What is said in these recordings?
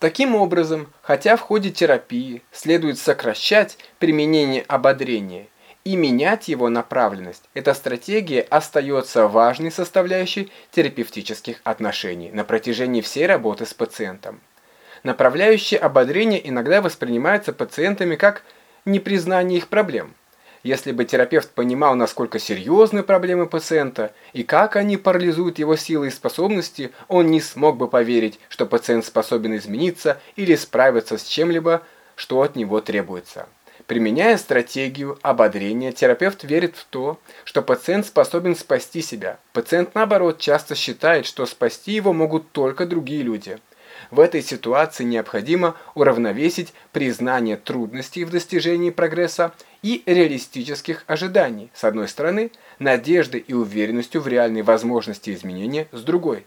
Таким образом, хотя в ходе терапии следует сокращать применение ободрения и менять его направленность, эта стратегия остается важной составляющей терапевтических отношений на протяжении всей работы с пациентом. Направляющее ободрение иногда воспринимается пациентами как непризнание их проблем. Если бы терапевт понимал, насколько серьезны проблемы пациента и как они парализуют его силы и способности, он не смог бы поверить, что пациент способен измениться или справиться с чем-либо, что от него требуется. Применяя стратегию ободрения, терапевт верит в то, что пациент способен спасти себя. Пациент, наоборот, часто считает, что спасти его могут только другие люди. В этой ситуации необходимо уравновесить признание трудностей в достижении прогресса и реалистических ожиданий, с одной стороны, надеждой и уверенностью в реальной возможности изменения, с другой.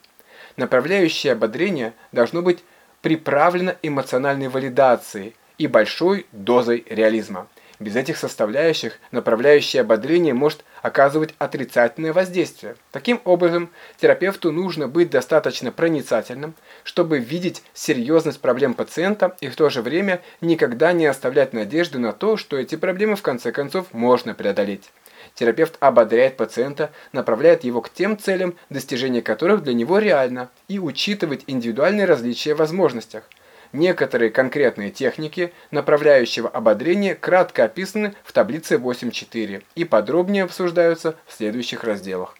Направляющее ободрение должно быть приправлено эмоциональной валидацией и большой дозой реализма. Без этих составляющих направляющее ободрение может оказывать отрицательное воздействие. Таким образом, терапевту нужно быть достаточно проницательным, чтобы видеть серьезность проблем пациента и в то же время никогда не оставлять надежды на то, что эти проблемы в конце концов можно преодолеть. Терапевт ободряет пациента, направляет его к тем целям, достижение которых для него реально, и учитывает индивидуальные различия в возможностях – Некоторые конкретные техники направляющего ободрения кратко описаны в таблице 8.4 и подробнее обсуждаются в следующих разделах.